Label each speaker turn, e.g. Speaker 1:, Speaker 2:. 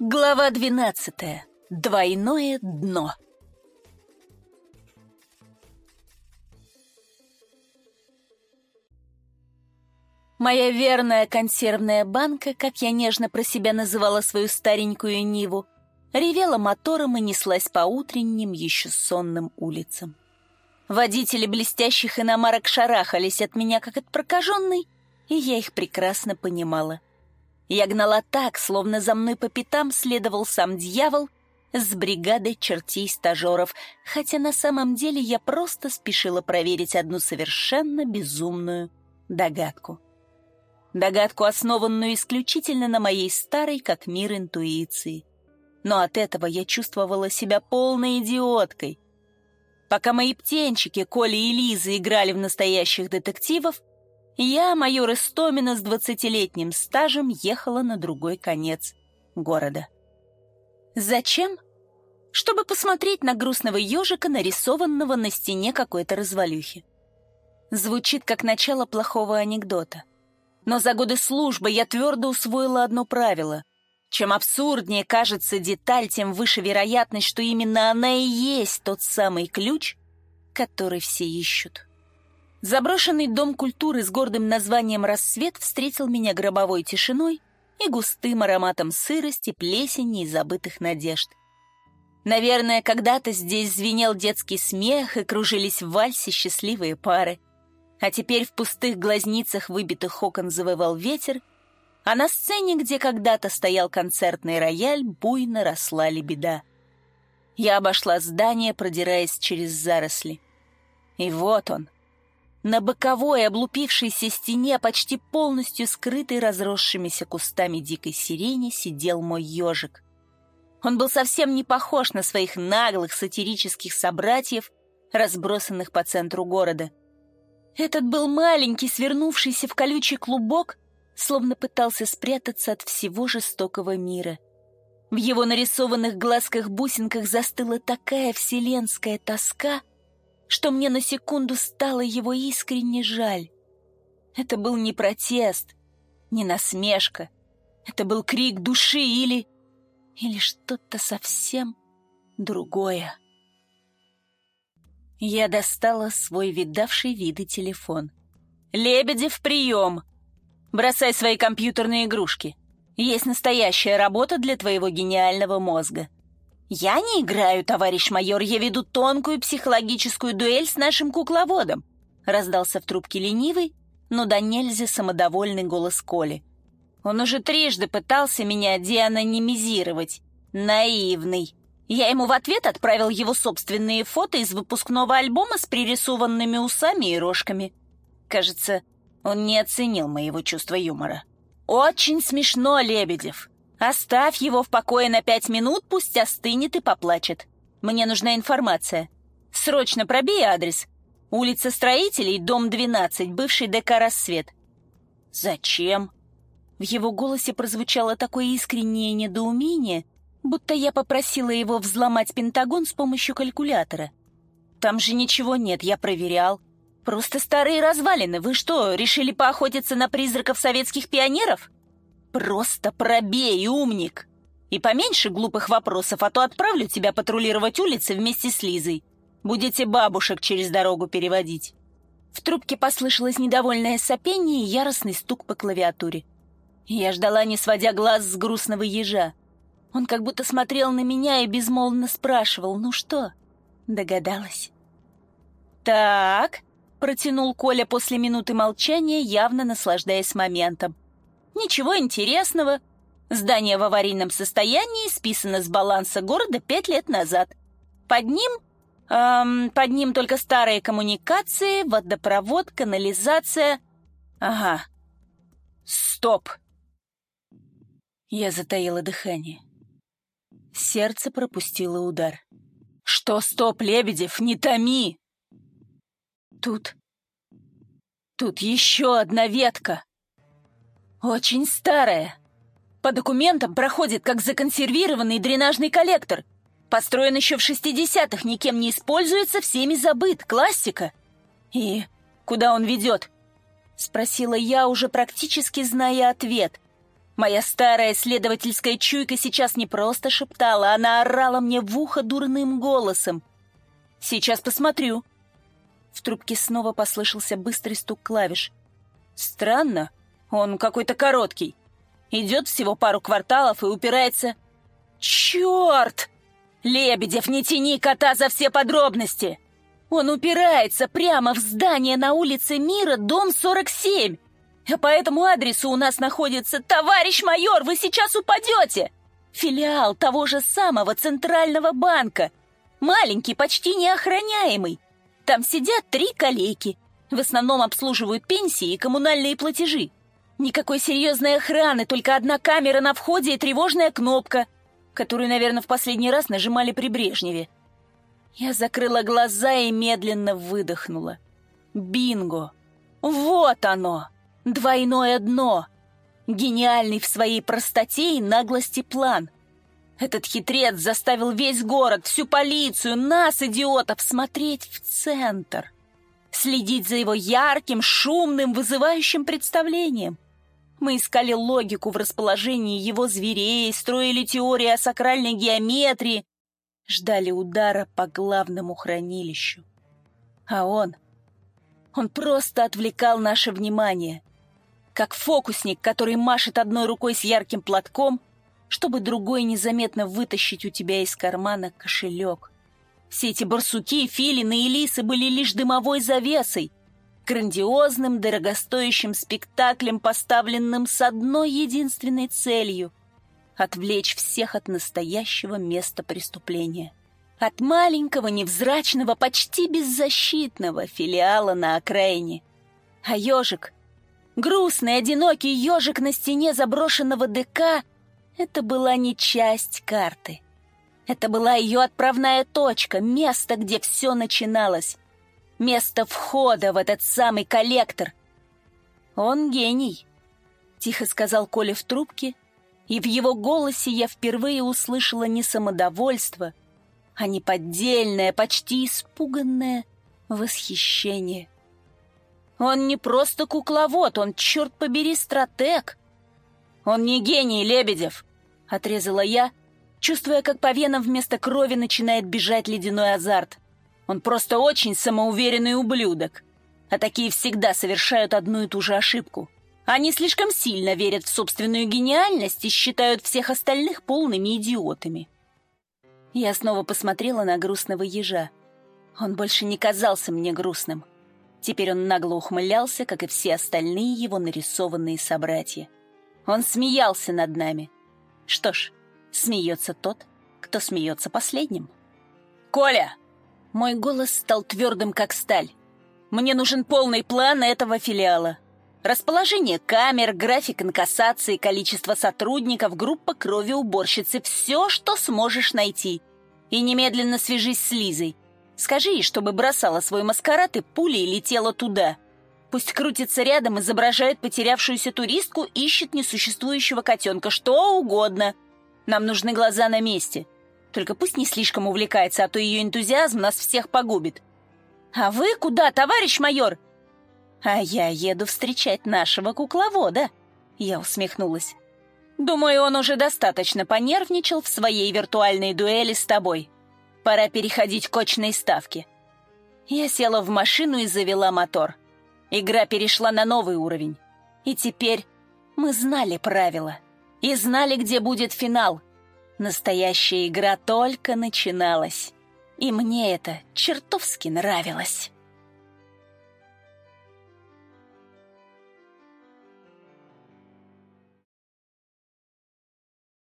Speaker 1: Глава двенадцатая. Двойное дно. Моя верная консервная банка, как я нежно про себя называла свою старенькую Ниву, ревела мотором и неслась по утренним, еще сонным улицам. Водители блестящих иномарок шарахались от меня, как от прокаженной, и я их прекрасно понимала. Я гнала так, словно за мной по пятам следовал сам дьявол с бригадой чертей-стажеров, хотя на самом деле я просто спешила проверить одну совершенно безумную догадку. Догадку, основанную исключительно на моей старой как мир интуиции. Но от этого я чувствовала себя полной идиоткой. Пока мои птенчики, Коля и Лиза играли в настоящих детективов, я, майор Истомина с двадцатилетним стажем, ехала на другой конец города. Зачем? Чтобы посмотреть на грустного ежика, нарисованного на стене какой-то развалюхи. Звучит как начало плохого анекдота. Но за годы службы я твердо усвоила одно правило. Чем абсурднее кажется деталь, тем выше вероятность, что именно она и есть тот самый ключ, который все ищут. Заброшенный дом культуры с гордым названием «Рассвет» встретил меня гробовой тишиной и густым ароматом сырости, плесени и забытых надежд. Наверное, когда-то здесь звенел детский смех и кружились в вальсе счастливые пары. А теперь в пустых глазницах выбитых окон завывал ветер, а на сцене, где когда-то стоял концертный рояль, буйно росла лебеда. Я обошла здание, продираясь через заросли. И вот он — на боковой облупившейся стене, почти полностью скрытой разросшимися кустами дикой сирени, сидел мой ежик. Он был совсем не похож на своих наглых сатирических собратьев, разбросанных по центру города. Этот был маленький, свернувшийся в колючий клубок, словно пытался спрятаться от всего жестокого мира. В его нарисованных глазках-бусинках застыла такая вселенская тоска, что мне на секунду стало его искренне жаль. Это был не протест, не насмешка. Это был крик души или... или что-то совсем другое. Я достала свой видавший виды телефон. «Лебедев, прием! Бросай свои компьютерные игрушки. Есть настоящая работа для твоего гениального мозга». «Я не играю, товарищ майор, я веду тонкую психологическую дуэль с нашим кукловодом», раздался в трубке ленивый, но да нельзя самодовольный голос Коли. Он уже трижды пытался меня деанонимизировать. Наивный. Я ему в ответ отправил его собственные фото из выпускного альбома с пририсованными усами и рожками. Кажется, он не оценил моего чувства юмора. «Очень смешно, Лебедев. Оставь его в покое на пять минут, пусть остынет и поплачет. Мне нужна информация. Срочно пробей адрес. Улица Строителей, дом 12, бывший ДК «Рассвет». Зачем? В его голосе прозвучало такое искреннее недоумение, будто я попросила его взломать Пентагон с помощью калькулятора. Там же ничего нет, я проверял. Просто старые развалины. Вы что, решили поохотиться на призраков советских пионеров? «Просто пробей, умник! И поменьше глупых вопросов, а то отправлю тебя патрулировать улицы вместе с Лизой. Будете бабушек через дорогу переводить». В трубке послышалось недовольное сопение и яростный стук по клавиатуре. Я ждала, не сводя глаз с грустного ежа. Он как будто смотрел на меня и безмолвно спрашивал, «Ну что?» Догадалась. «Так», — протянул Коля после минуты молчания, явно наслаждаясь моментом. Ничего интересного. Здание в аварийном состоянии списано с баланса города пять лет назад. Под ним... Эм, под ним только старые коммуникации, водопровод, канализация... Ага. Стоп. Я затаила дыхание. Сердце пропустило удар. «Что, стоп, Лебедев, не томи!» Тут... Тут еще одна ветка. «Очень старая. По документам проходит как законсервированный дренажный коллектор. Построен еще в 60-х, никем не используется, всеми забыт. Классика. И куда он ведет?» Спросила я, уже практически зная ответ. Моя старая следовательская чуйка сейчас не просто шептала, она орала мне в ухо дурным голосом. «Сейчас посмотрю». В трубке снова послышался быстрый стук клавиш. «Странно, он какой-то короткий. Идет всего пару кварталов и упирается...» «Черт! Лебедев, не тяни кота за все подробности!» Он упирается прямо в здание на улице Мира, дом 47. А по этому адресу у нас находится «Товарищ майор, вы сейчас упадете!» Филиал того же самого Центрального банка. Маленький, почти неохраняемый. Там сидят три коллеги. В основном обслуживают пенсии и коммунальные платежи. Никакой серьезной охраны, только одна камера на входе и тревожная кнопка, которую, наверное, в последний раз нажимали при Брежневе. Я закрыла глаза и медленно выдохнула. Бинго! Вот оно! Двойное дно. Гениальный в своей простоте и наглости план. Этот хитрец заставил весь город, всю полицию, нас, идиотов, смотреть в центр. Следить за его ярким, шумным, вызывающим представлением. Мы искали логику в расположении его зверей, строили теории о сакральной геометрии, ждали удара по главному хранилищу. А он... Он просто отвлекал наше внимание как фокусник, который машет одной рукой с ярким платком, чтобы другой незаметно вытащить у тебя из кармана кошелек. Все эти барсуки, филины и лисы были лишь дымовой завесой, грандиозным, дорогостоящим спектаклем, поставленным с одной единственной целью — отвлечь всех от настоящего места преступления. От маленького, невзрачного, почти беззащитного филиала на окраине. А ежик — Грустный, одинокий ежик на стене заброшенного ДК — это была не часть карты. Это была ее отправная точка, место, где все начиналось. Место входа в этот самый коллектор. «Он гений», — тихо сказал Коля в трубке, и в его голосе я впервые услышала не самодовольство, а неподдельное, почти испуганное восхищение. Он не просто кукловод, он, черт побери, стратег. Он не гений, Лебедев, — отрезала я, чувствуя, как по венам вместо крови начинает бежать ледяной азарт. Он просто очень самоуверенный ублюдок. А такие всегда совершают одну и ту же ошибку. Они слишком сильно верят в собственную гениальность и считают всех остальных полными идиотами. Я снова посмотрела на грустного ежа. Он больше не казался мне грустным. Теперь он нагло ухмылялся, как и все остальные его нарисованные собратья. Он смеялся над нами. Что ж, смеется тот, кто смеется последним. «Коля!» Мой голос стал твердым, как сталь. «Мне нужен полный план этого филиала. Расположение камер, график инкассации, количество сотрудников, группа крови уборщицы, все, что сможешь найти. И немедленно свяжись с Лизой. Скажи ей, чтобы бросала свой маскарад и пулей летела туда. Пусть крутится рядом, изображает потерявшуюся туристку, ищет несуществующего котенка, что угодно. Нам нужны глаза на месте. Только пусть не слишком увлекается, а то ее энтузиазм нас всех погубит. А вы куда, товарищ майор? А я еду встречать нашего кукловода. Я усмехнулась. Думаю, он уже достаточно понервничал в своей виртуальной дуэли с тобой. Пора переходить к очной ставке. Я села в машину и завела мотор. Игра перешла на новый уровень. И теперь мы знали правила. И знали, где будет финал. Настоящая игра только начиналась. И мне это чертовски нравилось.